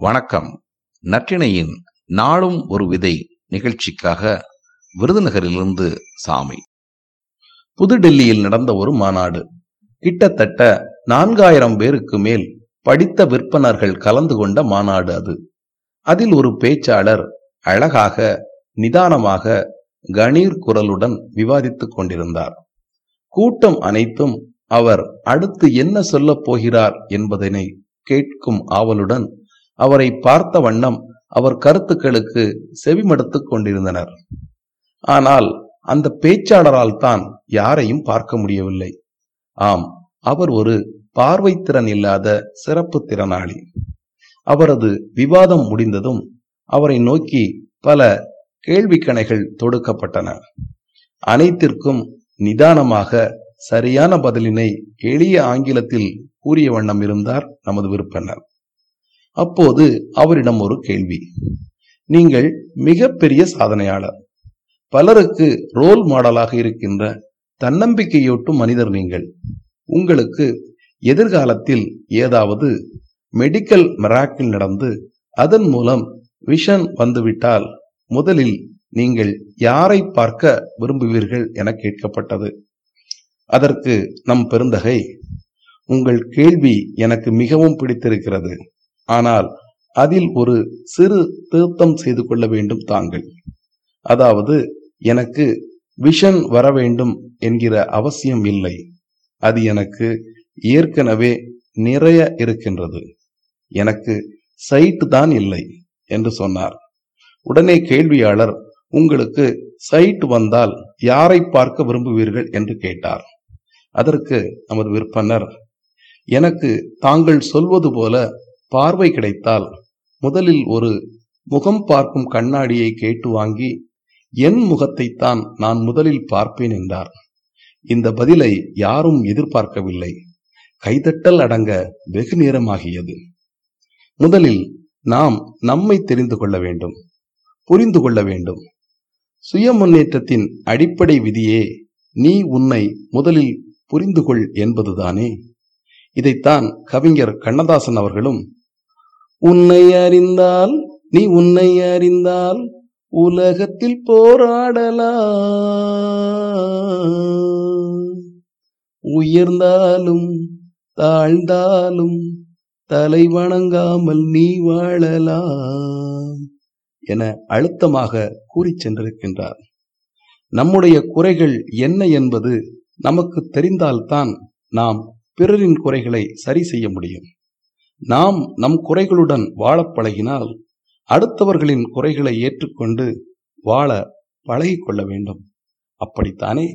வணக்கம். நற்றிணையின் நாளும் ஒரு விதை நிகழ்ச்சிக்காக விருதுநகரிலிருந்து சாமி. புதுடெல்லியில் நடந்த ஒரு மாநாடு. கிட்டத்தட்ட நான்காயிரம் பேருக்கு மேல் படித்த விற்பனர்கள் கலந்து கொண்ட மாநாடு அது. அதில் ஒரு பேச்சாளர் அழகாக நிதானமாக கணீர் குரலுடன் விவாதித்துக் கொண்டிருந்தார். கூட்டம் அனைத்தும் அவர் அடுத்து என்ன சொல்லப் போகிறார் என்பதனை கேட்கும் ஆவலுடன் அவரை பார்த்த வண்ணம் அவர் கருத்துக்களுக்கு செவிமடுத்துக் கொண்டிருந்தனர். ஆனால் அந்த பேச்சாளரால் தான் யாரையும் பார்க்க முடியவில்லை. ஆம் அவர் ஒரு பார்வை திறன் இல்லாத சிறப்பு திறனாளி. அவரது விவாதம் முடிந்ததும் அவரை நோக்கி பல கேள்விக்கணைகள் தொடுக்கப்பட்டன. அனைத்திற்கும் நிதானமாக சரியான பதிலினை எளிய ஆங்கிலத்தில் கூறிய வண்ணம் இருந்தார் நமது விருப்பினர். அப்போது அவரிடம் ஒரு கேள்வி. நீங்கள் மிகப்பெரிய சாதனையாளர். பலருக்கு ரோல் மாடலாக இருக்கின்ற தன்னம்பிக்கையூட்டும் மனிதர் நீங்கள். உங்களுக்கு எதிர்காலத்தில் ஏதாவது மெடிக்கல் மெராக்கில் நடந்து அதன் மூலம் விஷன் வந்துவிட்டால் முதலில் நீங்கள் யாரை பார்க்க விரும்புவீர்கள் என கேட்கப்பட்டது. அதற்கு நம் பெருந்தகை உங்கள் கேள்வி எனக்கு மிகவும் பிடித்திருக்கிறது. ஆனால் அதில் ஒரு சிறு திருத்தம் செய்து கொள்ள வேண்டும் தாங்கள். அதாவது எனக்கு விஷன் வர வேண்டும் என்கிற அவசியம் இல்லை. அது எனக்கு ஏற்கனவே நிறைய இருக்கின்றது. எனக்கு சைட் தான் இல்லை என்று சொன்னார். உடனே கேள்வியாளர் உங்களுக்கு சைட் வந்தால் யாரை பார்க்க விரும்புவீர்கள் என்று கேட்டார். அதற்கு நமது விற்பனர் எனக்கு தாங்கள் சொல்வது போல பார்வை கிடைத்தால் முதலில் ஒரு முகம் பார்க்கும் கண்ணாடியை கேட்டு வாங்கி என் முகத்தைத்தான் நான் முதலில் பார்ப்பேன் என்றார். இந்த பதிலை யாரும் எதிர்பார்க்கவில்லை. கைதட்டல் அடங்க வெகு நேரமாகியது. முதலில் நாம் நம்மை தெரிந்து கொள்ள வேண்டும் புரிந்து கொள்ள வேண்டும். சுய முன்னேற்றத்தின் அடிப்படை விதியே நீ உன்னை முதலில் புரிந்து கொள் என்பதுதானே. இதைத்தான் கவிஞர் கண்ணதாசன் அவர்களும் உன்னை அறிந்தால் நீ உன்னை அறிந்தால் உலகத்தில் போராடலாம். உயர்ந்தாலும் தாழ்ந்தாலும் தலை வணங்காமல் நீ வாழலாம் என அழுத்தமாக கூறி சென்றிருக்கின்றார். நம்முடைய குறைகள் என்ன என்பது நமக்கு தெரிந்தால்தான் நாம் பிறரின் குறைகளை சரி செய்ய முடியும். நாம் நம் குறைகளுடன் வாழப் பழகினால் அடுத்தவர்களின் குறைகளை ஏற்றுக்கொண்டு வாழ பழகிக்கொள்ள வேண்டும். அப்படித்தானே?